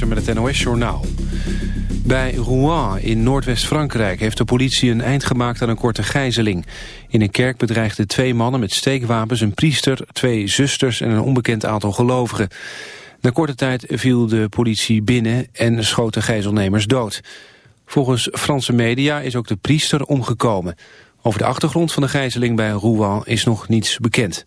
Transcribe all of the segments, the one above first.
Met het NOS-journaal. Bij Rouen in Noordwest-Frankrijk heeft de politie een eind gemaakt aan een korte gijzeling. In een kerk bedreigden twee mannen met steekwapens een priester, twee zusters en een onbekend aantal gelovigen. Na korte tijd viel de politie binnen en schoot de gijzelnemers dood. Volgens Franse media is ook de priester omgekomen. Over de achtergrond van de gijzeling bij Rouen is nog niets bekend.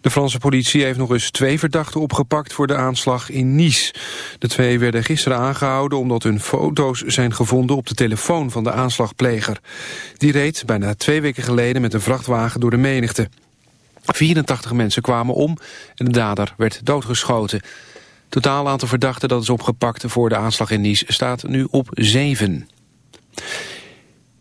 De Franse politie heeft nog eens twee verdachten opgepakt voor de aanslag in Nice. De twee werden gisteren aangehouden omdat hun foto's zijn gevonden op de telefoon van de aanslagpleger. Die reed bijna twee weken geleden met een vrachtwagen door de menigte. 84 mensen kwamen om en de dader werd doodgeschoten. Totaal aantal verdachten dat is opgepakt voor de aanslag in Nice staat nu op zeven.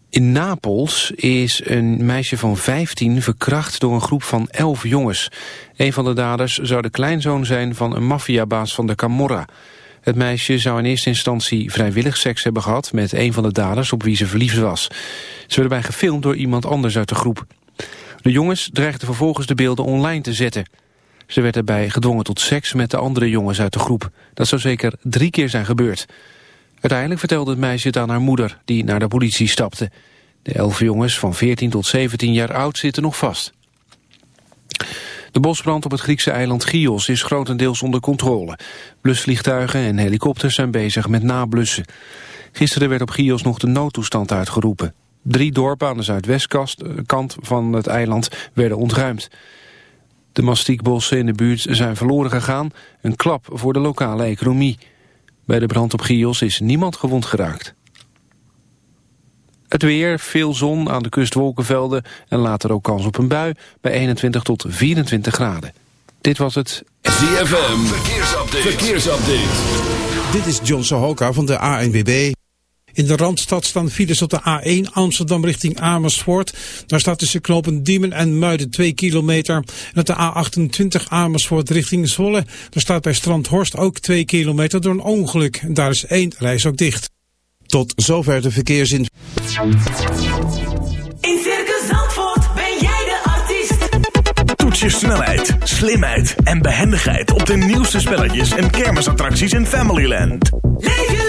In Napels is een meisje van 15 verkracht door een groep van 11 jongens. Een van de daders zou de kleinzoon zijn van een maffiabaas van de Camorra. Het meisje zou in eerste instantie vrijwillig seks hebben gehad... met een van de daders op wie ze verliefd was. Ze werden bij gefilmd door iemand anders uit de groep. De jongens dreigden vervolgens de beelden online te zetten. Ze werd erbij gedwongen tot seks met de andere jongens uit de groep. Dat zou zeker drie keer zijn gebeurd. Uiteindelijk vertelde het meisje het aan haar moeder, die naar de politie stapte. De elf jongens van 14 tot 17 jaar oud zitten nog vast. De bosbrand op het Griekse eiland Chios is grotendeels onder controle. Blusvliegtuigen en helikopters zijn bezig met nablussen. Gisteren werd op Chios nog de noodtoestand uitgeroepen. Drie dorpen aan de zuidwestkant eh, van het eiland werden ontruimd. De mastiekbossen in de buurt zijn verloren gegaan, een klap voor de lokale economie. Bij de brand op Chios is niemand gewond geraakt. Het weer, veel zon, aan de kust wolkenvelden en later ook kans op een bui bij 21 tot 24 graden. Dit was het ZFM Verkeersupdate. Verkeersupdate. Dit is John Sohoka van de ANWB. In de Randstad staan files op de A1 Amsterdam richting Amersfoort. Daar staat tussen knopen Diemen en Muiden 2 kilometer. En op de A28 Amersfoort richting Zwolle. Daar staat bij Strandhorst ook 2 kilometer door een ongeluk. En daar is één reis ook dicht. Tot zover de verkeersin. In Circus Zandvoort ben jij de artiest. Toets je snelheid, slimheid en behendigheid op de nieuwste spelletjes en kermisattracties in Familyland. Leef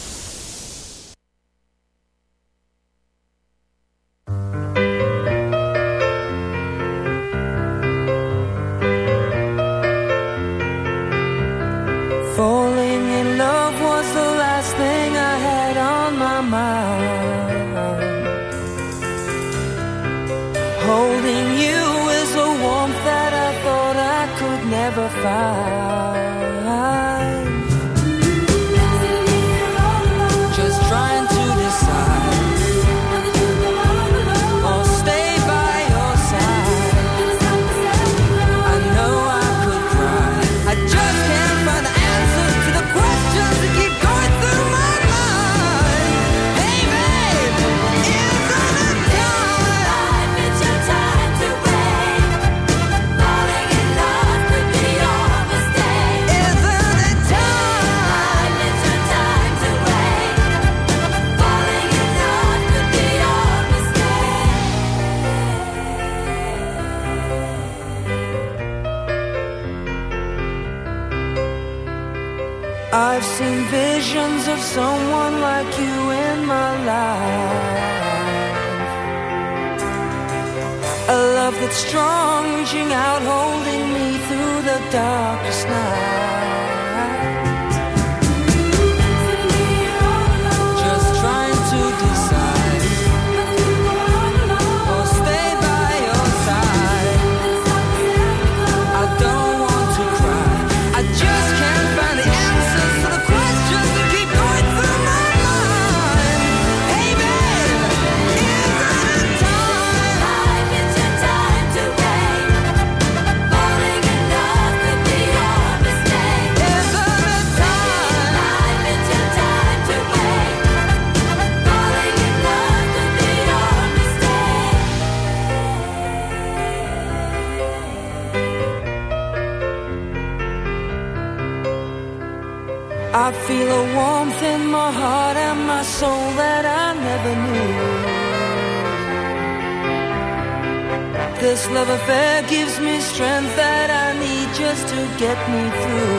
Get me through.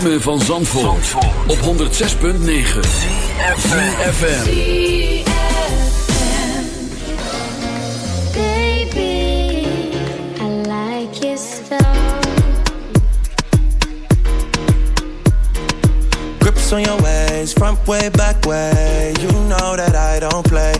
Ritme van Zandvoort, op 106.9 FM. Baby, I like your stuff. Grips on your ways, front way, back way. You know that I don't play.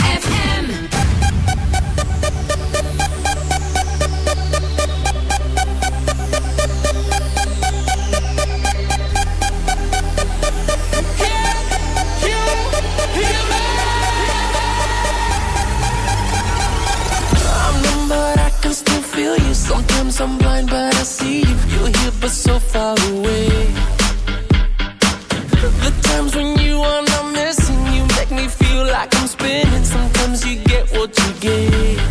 you get what you get.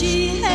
She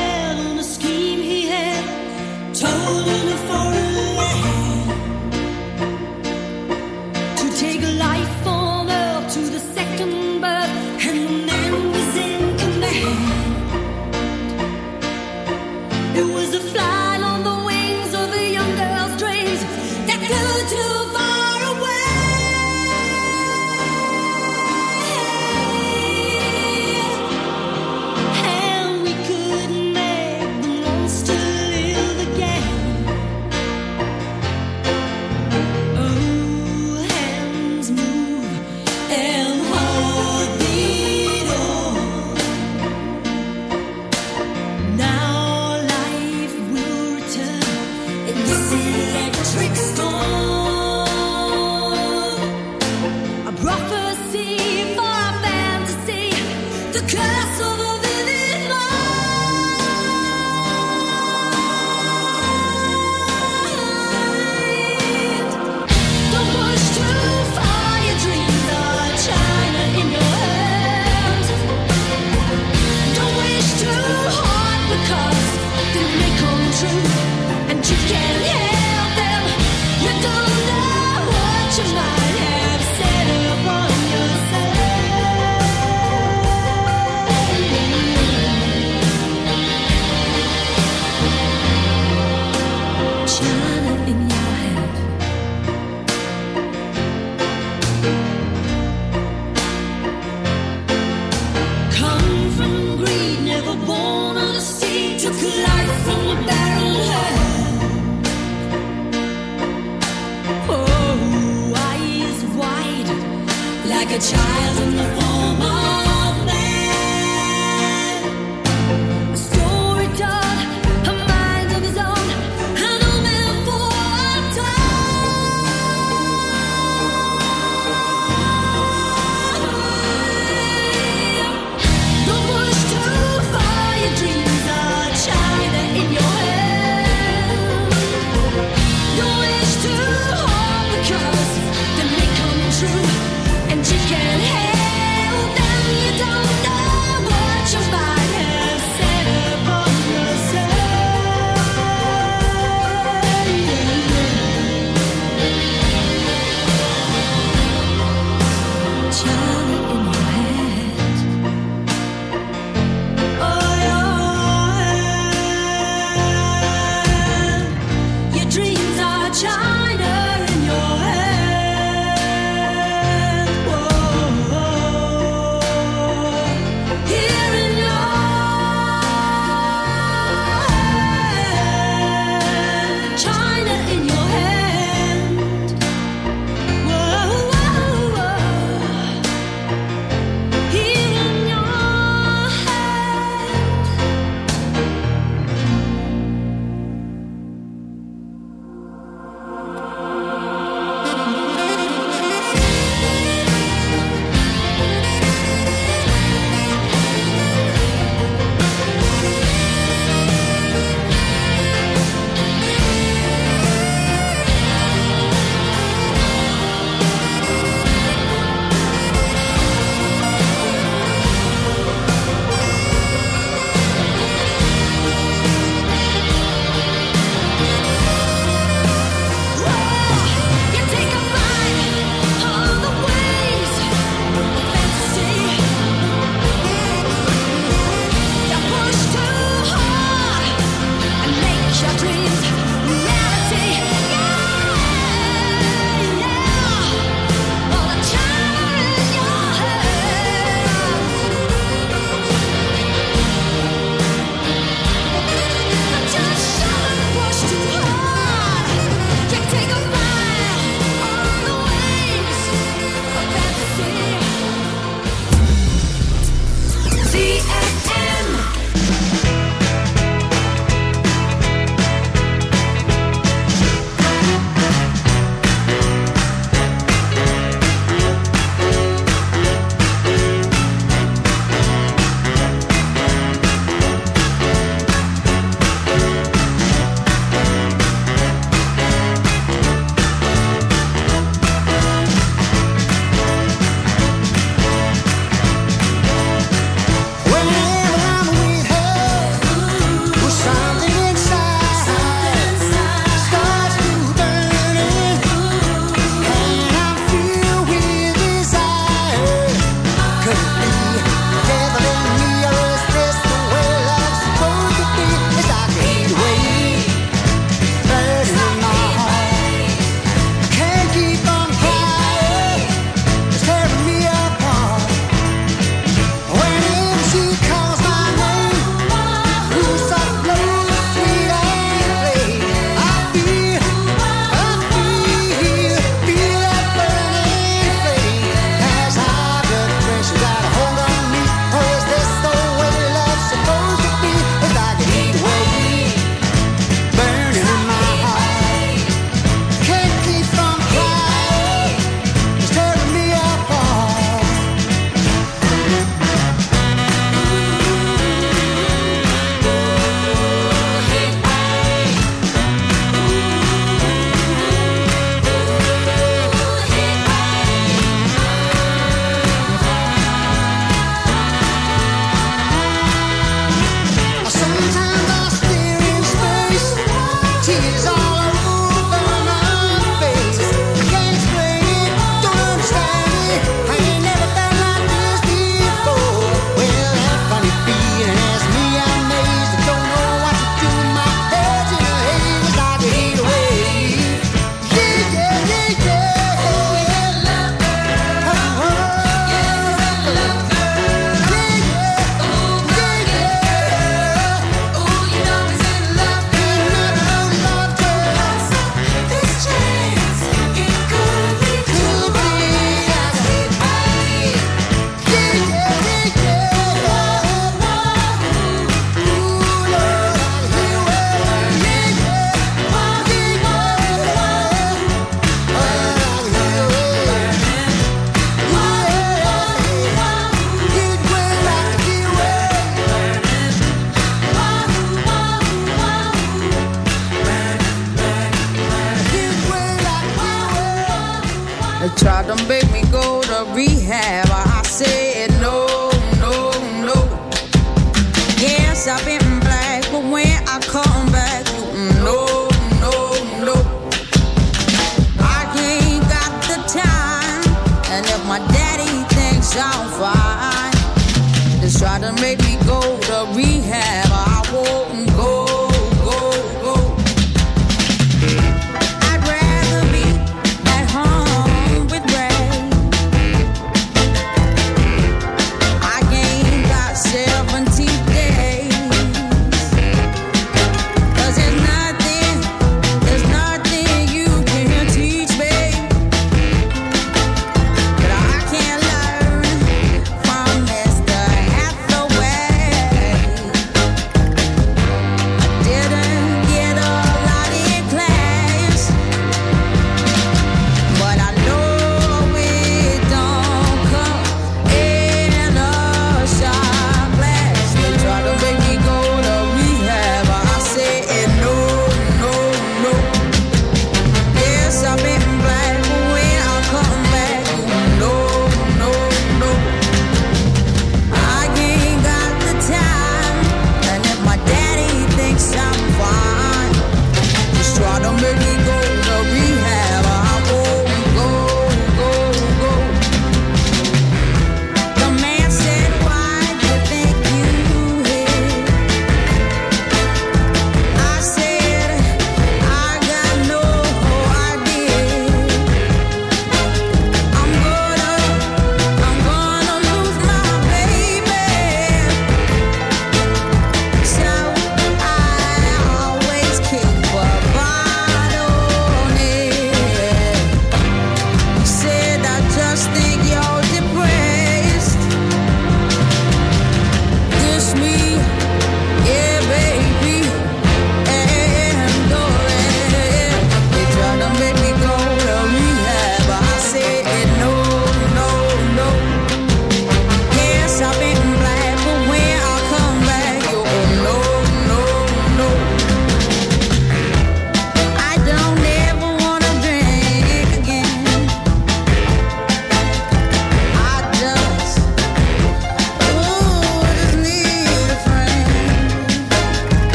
a child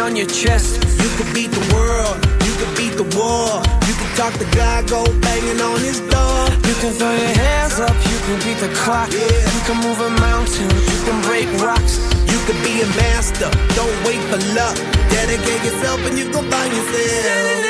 on your chest. You could beat the world, you could beat the war. You could talk the guy, go banging on his door. You can throw your hands up, you can beat the clock. Yeah. You can move a mountain, you can break rocks. You could be a master, don't wait for luck. Dedicate yourself and you can find yourself.